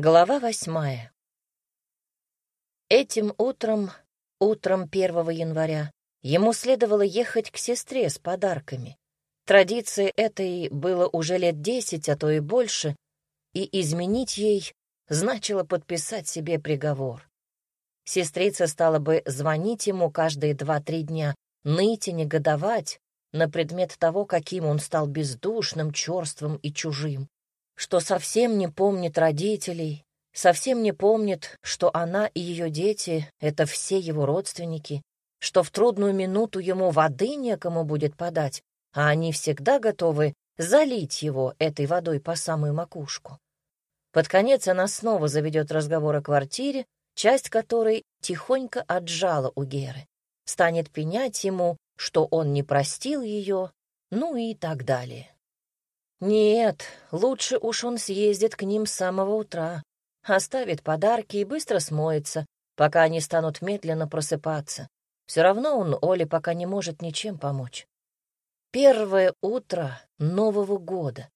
Глава восьмая. Этим утром, утром 1 января, ему следовало ехать к сестре с подарками. Традиции этой было уже лет десять, а то и больше, и изменить ей значило подписать себе приговор. Сестрица стала бы звонить ему каждые два-три дня, ныть и негодовать на предмет того, каким он стал бездушным, черствым и чужим что совсем не помнит родителей, совсем не помнит, что она и ее дети — это все его родственники, что в трудную минуту ему воды некому будет подать, а они всегда готовы залить его этой водой по самую макушку. Под конец она снова заведет разговор о квартире, часть которой тихонько отжала у Геры, станет пенять ему, что он не простил ее, ну и так далее. Нет, лучше уж он съездит к ним с самого утра, оставит подарки и быстро смоется, пока они станут медленно просыпаться. Все равно он Оле пока не может ничем помочь. Первое утро Нового года.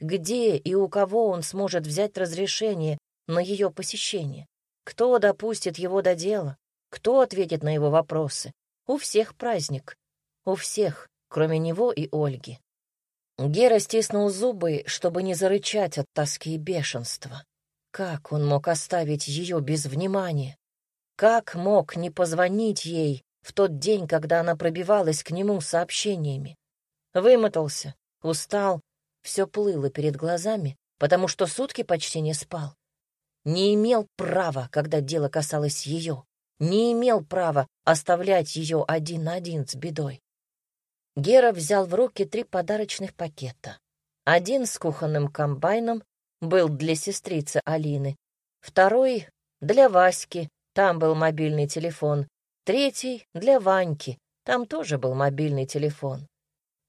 Где и у кого он сможет взять разрешение на ее посещение? Кто допустит его до дела? Кто ответит на его вопросы? У всех праздник. У всех, кроме него и Ольги. Гера стиснул зубы, чтобы не зарычать от тоски и бешенства. Как он мог оставить ее без внимания? Как мог не позвонить ей в тот день, когда она пробивалась к нему сообщениями? Вымотался, устал, все плыло перед глазами, потому что сутки почти не спал. Не имел права, когда дело касалось ее, не имел права оставлять ее один на один с бедой. Гера взял в руки три подарочных пакета. Один с кухонным комбайном был для сестрицы Алины, второй — для Васьки, там был мобильный телефон, третий — для Ваньки, там тоже был мобильный телефон.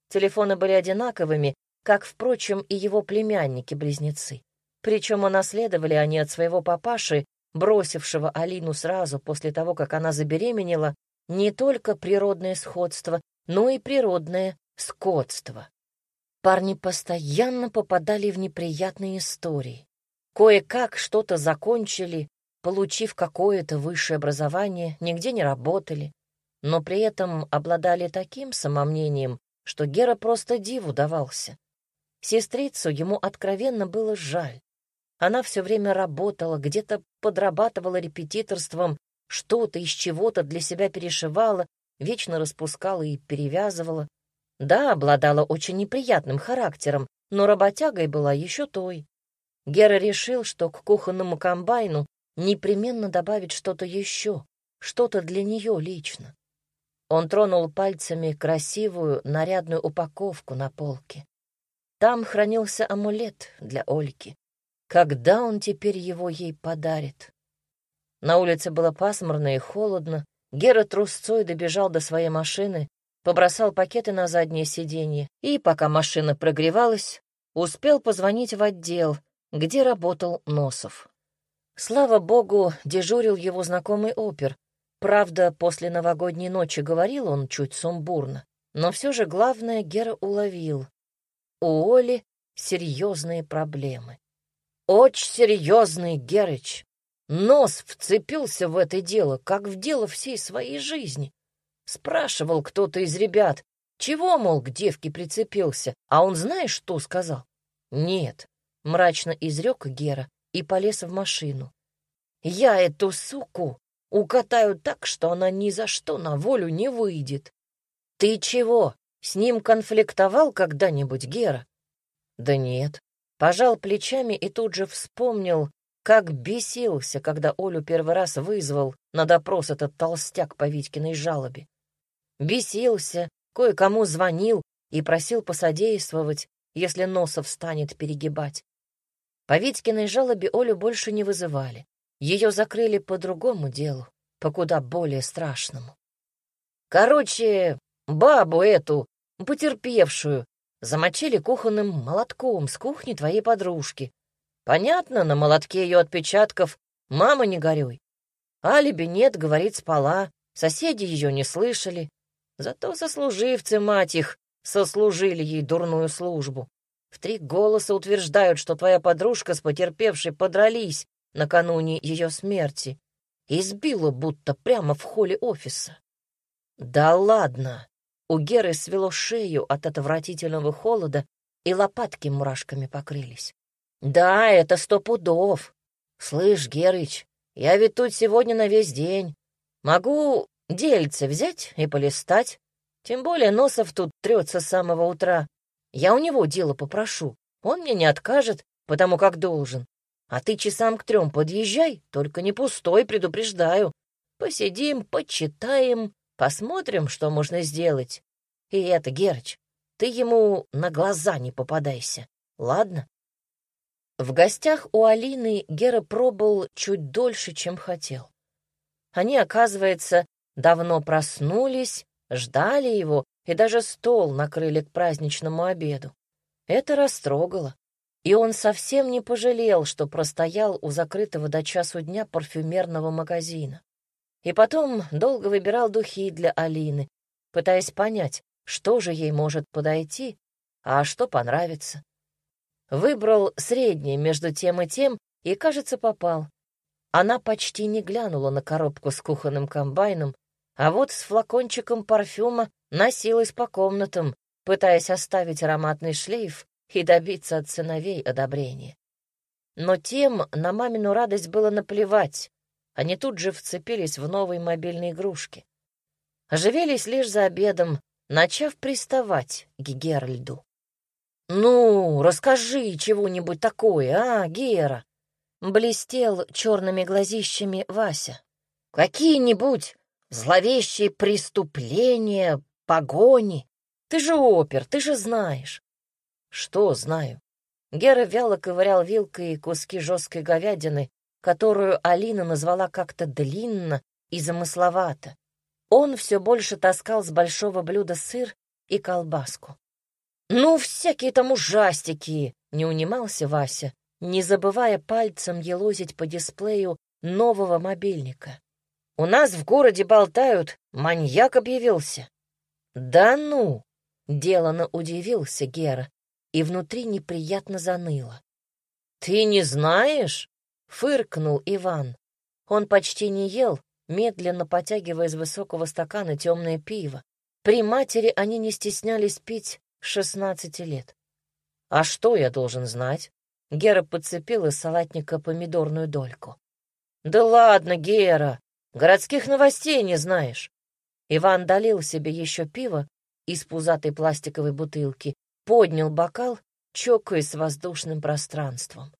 Телефоны были одинаковыми, как, впрочем, и его племянники-близнецы. Причем унаследовали они от своего папаши, бросившего Алину сразу после того, как она забеременела, не только природное сходство, но и природное скотство. Парни постоянно попадали в неприятные истории. Кое-как что-то закончили, получив какое-то высшее образование, нигде не работали, но при этом обладали таким самомнением, что Гера просто диву давался. Сестрицу ему откровенно было жаль. Она все время работала, где-то подрабатывала репетиторством, что-то из чего-то для себя перешивала, вечно распускала и перевязывала. Да, обладала очень неприятным характером, но работягой была еще той. Гера решил, что к кухонному комбайну непременно добавить что-то еще, что-то для нее лично. Он тронул пальцами красивую, нарядную упаковку на полке. Там хранился амулет для Ольки. Когда он теперь его ей подарит? На улице было пасмурно и холодно, Гера трусцой добежал до своей машины, побросал пакеты на заднее сиденье и, пока машина прогревалась, успел позвонить в отдел, где работал Носов. Слава богу, дежурил его знакомый опер. Правда, после новогодней ночи говорил он чуть сумбурно, но все же главное Гера уловил. У Оли серьезные проблемы. Очень серьезные, Герыч. Нос вцепился в это дело, как в дело всей своей жизни. Спрашивал кто-то из ребят, чего, мол, к девке прицепился, а он знаешь, что сказал? Нет, мрачно изрек Гера и полез в машину. Я эту суку укатаю так, что она ни за что на волю не выйдет. Ты чего, с ним конфликтовал когда-нибудь, Гера? Да нет. Пожал плечами и тут же вспомнил, как бесился, когда Олю первый раз вызвал на допрос этот толстяк по Витькиной жалобе. Бесился, кое-кому звонил и просил посодействовать, если Носов станет перегибать. По Витькиной жалобе Олю больше не вызывали. Ее закрыли по другому делу, по куда более страшному. Короче, бабу эту, потерпевшую, замочили кухонным молотком с кухни твоей подружки, Понятно, на молотке ее отпечатков «мама, не горюй». Алиби нет, говорит, спала, соседи ее не слышали. Зато сослуживцы, мать их, сослужили ей дурную службу. В три голоса утверждают, что твоя подружка с потерпевшей подрались, накануне ее смерти, избила будто прямо в холле офиса. Да ладно! У Геры свело шею от отвратительного холода, и лопатки мурашками покрылись. Да, это сто пудов. Слышь, Герыч, я ведь тут сегодня на весь день. Могу дельце взять и полистать. Тем более Носов тут трется с самого утра. Я у него дело попрошу. Он мне не откажет, потому как должен. А ты часам к трем подъезжай, только не пустой, предупреждаю. Посидим, почитаем, посмотрим, что можно сделать. И это, Герыч, ты ему на глаза не попадайся, ладно? В гостях у Алины Гера пробыл чуть дольше, чем хотел. Они, оказывается, давно проснулись, ждали его и даже стол накрыли к праздничному обеду. Это растрогало, и он совсем не пожалел, что простоял у закрытого до часу дня парфюмерного магазина. И потом долго выбирал духи для Алины, пытаясь понять, что же ей может подойти, а что понравится. Выбрал среднее между тем и тем и, кажется, попал. Она почти не глянула на коробку с кухонным комбайном, а вот с флакончиком парфюма носилась по комнатам, пытаясь оставить ароматный шлейф и добиться от сыновей одобрения. Но тем на мамину радость было наплевать. Они тут же вцепились в новые мобильные игрушки. Оживились лишь за обедом, начав приставать к Геральду. «Ну, расскажи чего-нибудь такое, а, Гера?» Блестел черными глазищами Вася. «Какие-нибудь зловещие преступления, погони. Ты же опер, ты же знаешь». «Что знаю?» Гера вяло ковырял вилкой куски жесткой говядины, которую Алина назвала как-то длинно и замысловато. Он все больше таскал с большого блюда сыр и колбаску. «Ну, всякие там ужастики!» — не унимался Вася, не забывая пальцем елозить по дисплею нового мобильника. «У нас в городе болтают, маньяк объявился». «Да ну!» — делано удивился Гера, и внутри неприятно заныло. «Ты не знаешь?» — фыркнул Иван. Он почти не ел, медленно потягивая из высокого стакана темное пиво. При матери они не стеснялись пить шестнадцати лет. «А что я должен знать?» Гера подцепил из салатника помидорную дольку. «Да ладно, Гера, городских новостей не знаешь». Иван долил себе еще пиво из пузатой пластиковой бутылки, поднял бокал, чокаясь с воздушным пространством.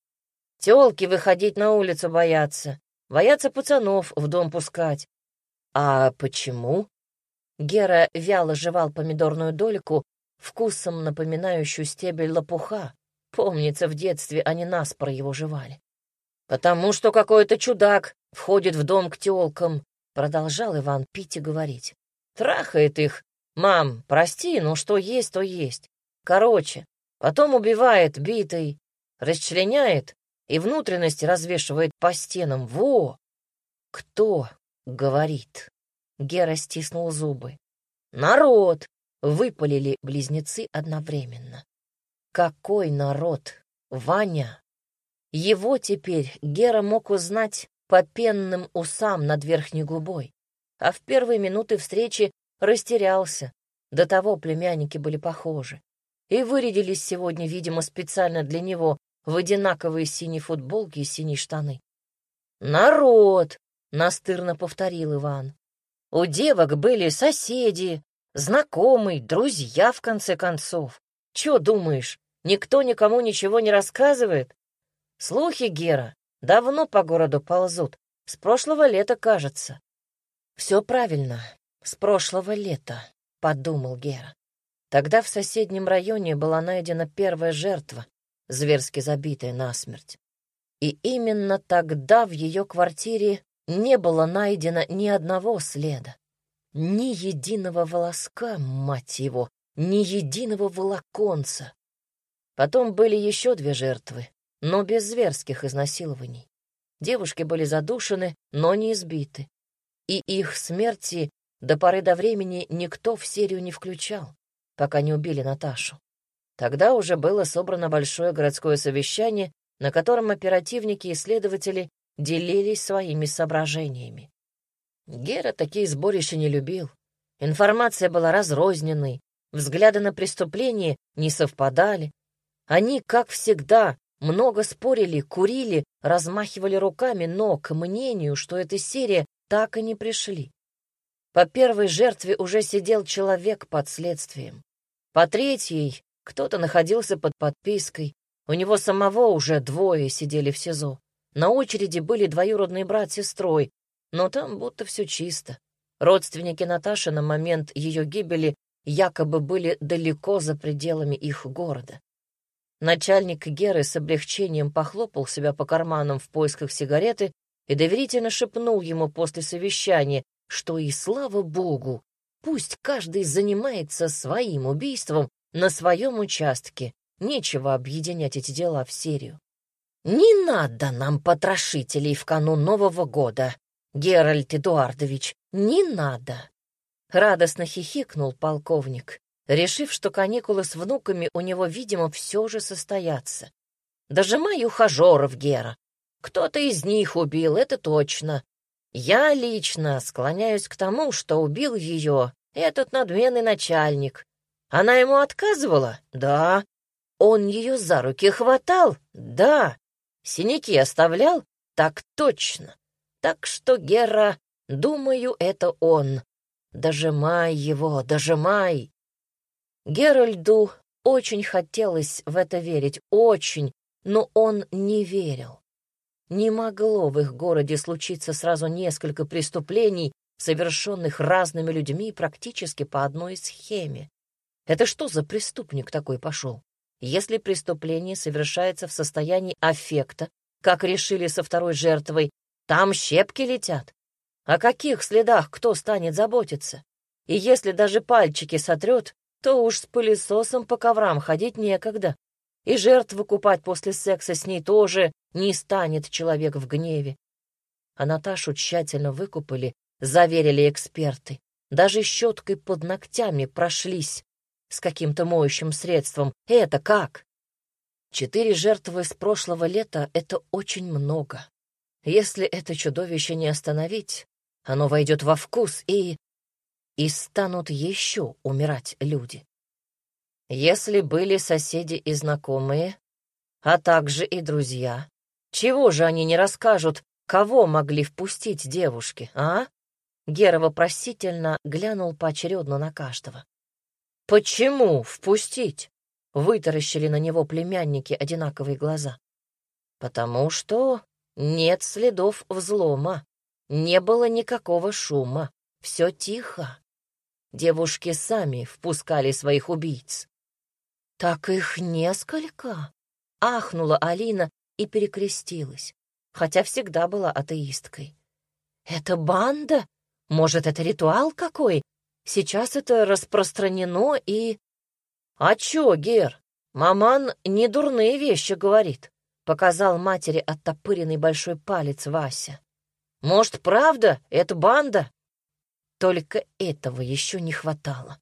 Телки выходить на улицу боятся, Боятся пацанов в дом пускать. А почему? Гера вяло жевал помидорную дольку, вкусом напоминающую стебель лопуха. Помнится, в детстве они наспор его жевали. «Потому что какой-то чудак входит в дом к тёлкам», — продолжал Иван пить и говорить. «Трахает их. Мам, прости, но что есть, то есть. Короче, потом убивает битой, расчленяет и внутренности развешивает по стенам. Во! Кто говорит? Гера стиснул зубы. Народ! Выпалили близнецы одновременно. Какой народ? Ваня! Его теперь Гера мог узнать по пенным усам над верхней губой, а в первые минуты встречи растерялся. До того племянники были похожи. И вырядились сегодня, видимо, специально для него, в одинаковые синие футболки и синие штаны. «Народ!» — настырно повторил Иван. «У девок были соседи, знакомые, друзья, в конце концов. Чё думаешь, никто никому ничего не рассказывает? Слухи, Гера, давно по городу ползут, с прошлого лета, кажется». «Все правильно, с прошлого лета», — подумал Гера. Тогда в соседнем районе была найдена первая жертва, зверски забитая насмерть. И именно тогда в ее квартире не было найдено ни одного следа, ни единого волоска, мать его, ни единого волоконца. Потом были еще две жертвы, но без зверских изнасилований. Девушки были задушены, но не избиты. И их смерти до поры до времени никто в серию не включал, пока не убили Наташу. Тогда уже было собрано большое городское совещание, на котором оперативники и следователи делились своими соображениями. Гера такие сборища не любил. Информация была разрозненной, взгляды на преступление не совпадали. Они, как всегда, много спорили, курили, размахивали руками, но к мнению, что эта серия, так и не пришли. По первой жертве уже сидел человек под следствием. По третьей кто-то находился под подпиской. У него самого уже двое сидели в СИЗО. На очереди были двоюродный брат с сестрой, но там будто все чисто. Родственники Наташи на момент ее гибели якобы были далеко за пределами их города. Начальник Геры с облегчением похлопал себя по карманам в поисках сигареты и доверительно шепнул ему после совещания, что и слава богу, пусть каждый занимается своим убийством на своем участке, нечего объединять эти дела в серию. «Не надо нам потрошителей в канун Нового года, Геральт Эдуардович, не надо!» Радостно хихикнул полковник, решив, что каникулы с внуками у него, видимо, все же состоятся. «Дожимай ухажеров, Гера. Кто-то из них убил, это точно. Я лично склоняюсь к тому, что убил ее этот надменный начальник. Она ему отказывала? Да. Он ее за руки хватал? Да. Синяки оставлял? Так точно. Так что, Гера, думаю, это он. Дожимай его, дожимай. Геральду очень хотелось в это верить, очень, но он не верил. Не могло в их городе случиться сразу несколько преступлений, совершенных разными людьми практически по одной схеме. Это что за преступник такой пошел? Если преступление совершается в состоянии аффекта, как решили со второй жертвой, там щепки летят. О каких следах кто станет заботиться? И если даже пальчики сотрет, то уж с пылесосом по коврам ходить некогда. И жертву купать после секса с ней тоже не станет человек в гневе. А Наташу тщательно выкупали, заверили эксперты. Даже щеткой под ногтями прошлись с каким-то моющим средством. Это как? Четыре жертвы с прошлого лета — это очень много. Если это чудовище не остановить, оно войдет во вкус и... И станут еще умирать люди. Если были соседи и знакомые, а также и друзья, чего же они не расскажут, кого могли впустить девушки, а? Гера вопросительно глянул поочередно на каждого. «Почему впустить?» — вытаращили на него племянники одинаковые глаза. «Потому что нет следов взлома, не было никакого шума, все тихо. Девушки сами впускали своих убийц». «Так их несколько?» — ахнула Алина и перекрестилась, хотя всегда была атеисткой. «Это банда? Может, это ритуал какой? Сейчас это распространено и...» «А чё, Гер? Маман не дурные вещи говорит», — показал матери оттопыренный большой палец Вася. «Может, правда, это банда?» Только этого еще не хватало.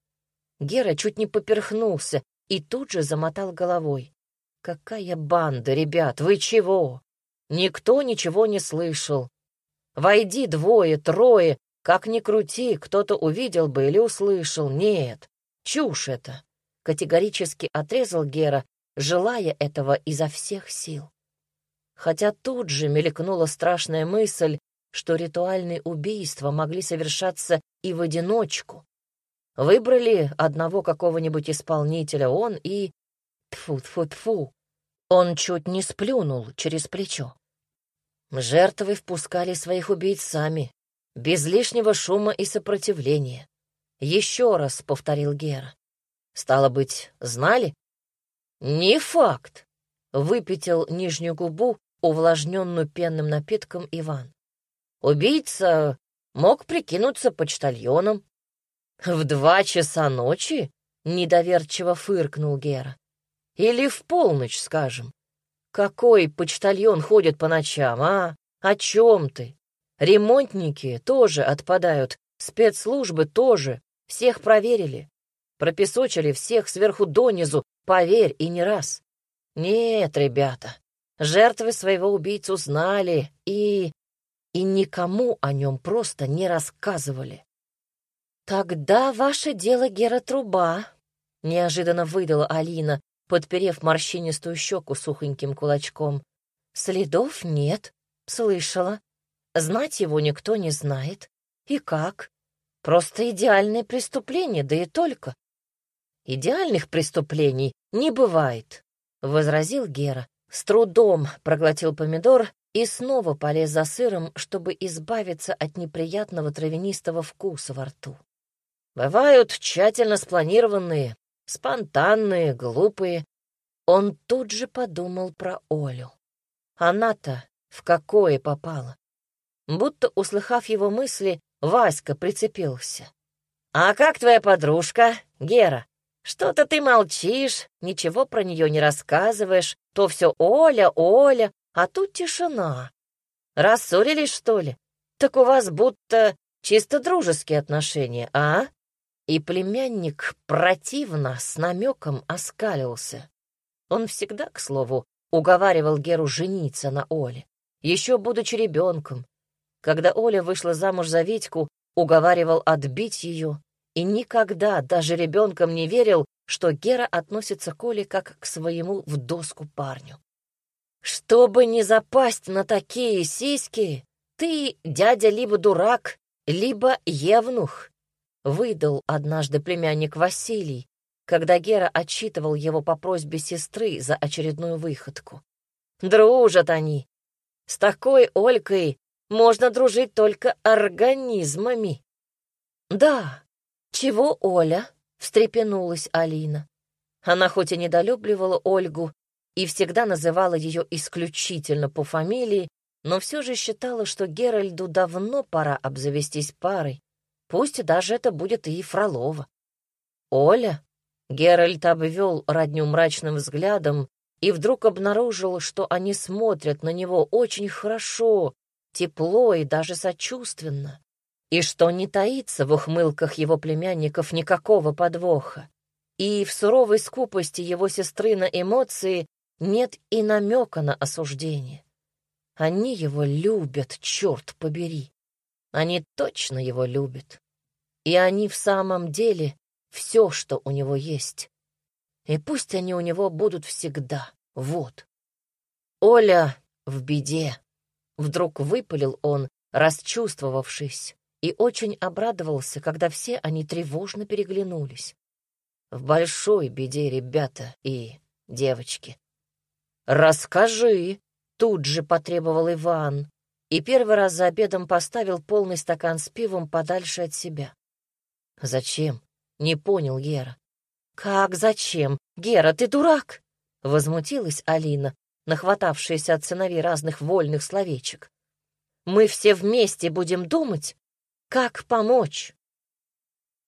Гера чуть не поперхнулся и тут же замотал головой. «Какая банда, ребят, вы чего? Никто ничего не слышал. Войди двое, трое, как ни крути, кто-то увидел бы или услышал. Нет, чушь это!» Категорически отрезал Гера, желая этого изо всех сил. Хотя тут же мелькнула страшная мысль, что ритуальные убийства могли совершаться и в одиночку. Выбрали одного какого-нибудь исполнителя он и Тфу-тфу-тфу. Он чуть не сплюнул через плечо. Жертвы впускали своих убийц сами, без лишнего шума и сопротивления. Еще раз повторил Гера. Стало быть, знали? Не факт. Выпятил нижнюю губу, увлажненную пенным напитком Иван. Убийца мог прикинуться почтальоном. В два часа ночи недоверчиво фыркнул Гера. Или в полночь, скажем. Какой почтальон ходит по ночам, а? О чем ты? Ремонтники тоже отпадают, спецслужбы тоже. Всех проверили. Пропесочили всех сверху донизу, поверь, и не раз. Нет, ребята, Жертвы своего убийцу знали и... и никому о нем просто не рассказывали. «Тогда ваше дело Гера Труба», — неожиданно выдала Алина, подперев морщинистую щеку сухоньким кулачком. «Следов нет, слышала. Знать его никто не знает. И как? Просто идеальное преступление, да и только». «Идеальных преступлений не бывает», — возразил Гера. С трудом проглотил помидор и снова полез за сыром, чтобы избавиться от неприятного травянистого вкуса во рту. Бывают тщательно спланированные, спонтанные, глупые. Он тут же подумал про Олю. Она-то в какое попала. Будто, услыхав его мысли, Васька прицепился. «А как твоя подружка, Гера? Что-то ты молчишь, ничего про нее не рассказываешь, то все Оля, Оля, а тут тишина. Рассорились, что ли? Так у вас будто чисто дружеские отношения, а?» И племянник противно с намеком оскалился. Он всегда, к слову, уговаривал Геру жениться на Оле, еще будучи ребенком. Когда Оля вышла замуж за Витьку, уговаривал отбить ее и никогда даже ребенком не верил, что Гера относится к Оле как к своему в доску парню. «Чтобы не запасть на такие сиськи, ты, дядя, либо дурак, либо евнух», выдал однажды племянник Василий, когда Гера отчитывал его по просьбе сестры за очередную выходку. Дружат они. С такой Олькой можно дружить только организмами. Да, чего Оля? встрепенулась Алина. Она хоть и недолюбливала Ольгу и всегда называла ее исключительно по фамилии, но все же считала, что Геральду давно пора обзавестись парой, Пусть даже это будет и Фролова. Оля? Геральт обвел родню мрачным взглядом и вдруг обнаружил, что они смотрят на него очень хорошо, тепло и даже сочувственно, и что не таится в ухмылках его племянников никакого подвоха. И в суровой скупости его сестры на эмоции нет и намека на осуждение. Они его любят, черт побери. Они точно его любят. И они в самом деле все, что у него есть. И пусть они у него будут всегда. Вот. Оля в беде. Вдруг выпалил он, расчувствовавшись, и очень обрадовался, когда все они тревожно переглянулись. В большой беде ребята и девочки. «Расскажи!» — тут же потребовал Иван, и первый раз за обедом поставил полный стакан с пивом подальше от себя. «Зачем?» — не понял Гера. «Как зачем? Гера, ты дурак!» — возмутилась Алина, нахватавшаяся от сыновей разных вольных словечек. «Мы все вместе будем думать, как помочь.